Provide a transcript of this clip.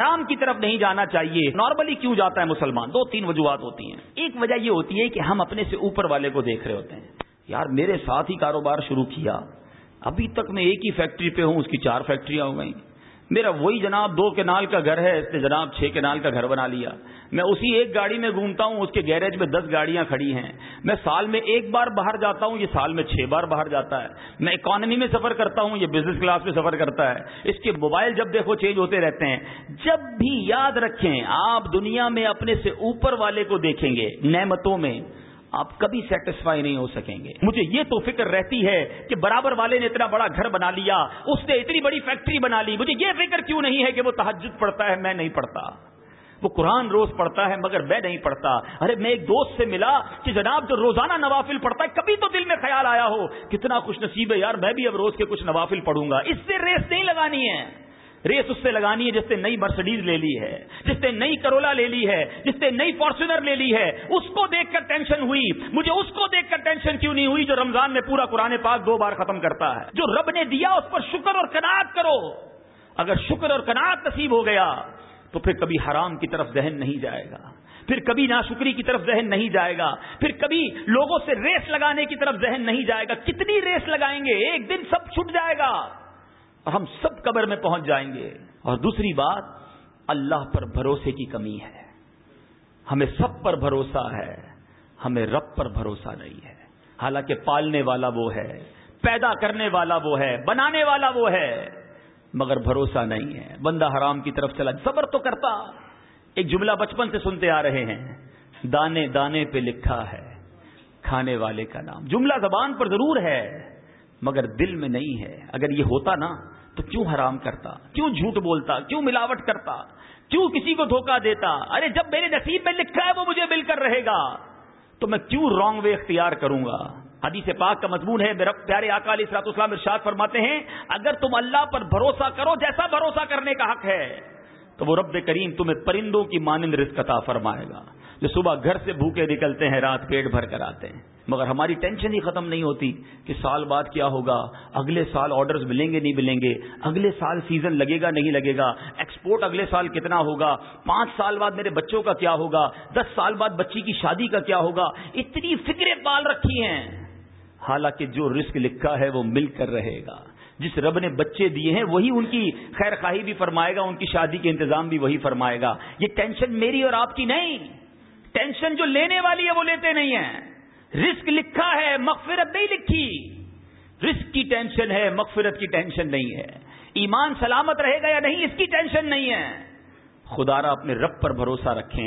حرام کی طرف نہیں جانا چاہیے۔ نارملی کیوں جاتا ہے مسلمان؟ دو تین وجوہات ہوتی ہیں۔ ایک وجہ یہ ہوتی ہے کہ ہم اپنے سے اوپر والے کو دیکھ رہے ہوتے ہیں۔ یار، میرے ساتھ ہی کاروبار شروع کیا۔ ابھی تک میں ایک ہی فیکٹری پہ ہوں، اس کی چار فیکٹریاں ہو گئیں۔ میرا وہی جناب دو کنال کا گھر ہے اس نے جناب چھ کنال کا گھر بنا لیا۔ میں اسی ایک گاڑی میں گھومتا ہوں، اس کے گیریج میں دس گاڑیاں کھڑی ہیں۔ میں سال میں ایک بار باہر جاتا ہوں، یہ سال میں چھ بار باہر جاتا ہے۔ میں اکانومی میں سفر کرتا ہوں، یہ بزنس کلاس میں سفر کرتا ہے۔ اس کے موبائل جب دیکھو چینج ہوتے رہتے ہیں۔ جب بھی یاد رکھیں، آپ دنیا میں اپنے سے اوپر والے کو دیکھیں گے، نعمتوں میں۔ آپ کبھی سیٹسفائی نہیں ہو سکیں گے۔ مجھے یہ تو فکر رہتی ہے کہ برابر والے نے اتنا بڑا گھر بنا لیا، اس نے اتنی بڑی فیکٹری بنا لی۔ مجھے یہ فکر کیوں نہیں ہے کہ وہ تحجد پڑتا ہے، میں نہیں پڑھتا۔ وہ قرآن روز پڑھتا ہے مگر میں نہیں پڑھتا۔ ارے، میں ایک دوست سے ملا کہ جناب جو روزانہ نوافل پڑھتا ہے، کبھی تو دل میں خیال آیا ہو، کتنا خوش نصیب ہے یار، میں بھی اب روز کے کچھ نوافل پڑھوں گا۔ اس سے ریس نہیں لگانی ہے۔ ریس اس سے لگانی ہے جس نے نئی مرسڈیز لے لی ہے، جس نے نئی کرولا لے لی ہے، جس نے نئی فارچونر لے لی ہے۔ اس کو دیکھ کر ٹینشن ہوئی۔ مجھے اس کو دیکھ کر ٹینشن کیوں نہیں ہوئی جو رمضان میں پورا قرآن پاک دو بار ختم کرتا ہے؟ جو رب نے دیا اس پر شکر اور کناعت کرو۔ اگر شکر اور کناعت نصیب ہو گیا تو پھر کبھی حرام کی طرف ذہن نہیں جائے گا۔ پھر کبھی ناشکری کی طرف ذہن نہیں جائے گا۔ پھر کبھی لوگوں سے ریس لگانے کی طرف ذہن نہیں جائے گا۔ کتنی ریس لگائیں گے؟ ایک دن سب چھٹ جائے گا۔ ہم سب قبر میں پہنچ جائیں گے۔ اور دوسری بات، اللہ پر بھروسے کی کمی ہے۔ ہمیں سب پر بھروسہ ہے، ہمیں رب پر بھروسہ نہیں ہے۔ حالانکہ پالنے والا وہ ہے، پیدا کرنے والا وہ ہے، بنانے والا وہ ہے، مگر بھروسہ نہیں ہے۔ بندہ حرام کی طرف چلا، صبر تو کرتا۔ ایک جملہ بچپن سے سنتے آ رہے ہیں، دانے دانے پہ لکھا ہے، کھانے والے کا نام۔ جملہ زبان پر ضرور ہے، مگر دل میں نہیں ہے۔ اگر یہ ہوتا نا تو کیوں حرام کرتا؟ کیوں جھوٹ بولتا؟ کیوں ملاوٹ کرتا؟ کیوں کسی کو دھوکہ دیتا؟ ارے جب میرے نصیب میں لکھا ہے وہ مجھے مل کر رہے گا۔ تو میں کیوں رانگ وے اختیار کروں گا؟ حدیث پاک کا مضمون ہے میرا پیارے اکالی سرات اسلام ارشاد فرماتے ہیں، اگر تم اللہ پر بھروسہ کرو جیسا بھروسہ کرنے کا حق ہے، تو وہ رب کریم تمہیں پرندوں کی مانند رزق عطا فرمائے گا۔ جو صبح گھر سے بھوکے نکلتے ہیں، رات پیٹ بھر کر آتے ہیں۔ مگر ہماری ٹینشن ہی ختم نہیں ہوتی کہ سال بعد کیا ہوگا۔ اگلے سال آرڈرز ملیں گے، نہیں ملیں گے۔ اگلے سال سیزن لگے گا، نہیں لگے گا۔ ایکسپورٹ اگلے سال کتنا ہوگا؟ پانچ سال بعد میرے بچوں کا کیا ہوگا؟ دس سال بعد بچی کی شادی کا کیا ہوگا؟ اتنی فکریں پال رکھی ہیں۔ حالانکہ جو رسک لکھا ہے وہ مل کر رہے گا۔ جس رب نے بچے دیے ہیں، وہی ان کی خیر خواہی بھی فرمائے گا، ان کی شادی کے انتظام بھی وہی فرمائے گا۔ یہ ٹینشن میری اور آپ کی نہیں۔ ٹینشن جو لینے والی ہے وہ لیتے نہیں ہیں۔ رسک لکھا ہے، مغفرت نہیں لکھی۔ رسک کی ٹینشن ہے، مغفرت کی ٹینشن نہیں ہے۔ ایمان سلامت رہے گا یا نہیں، اس کی ٹینشن نہیں ہے۔ خدا را اپنے رب پر بھروسہ رکھیں۔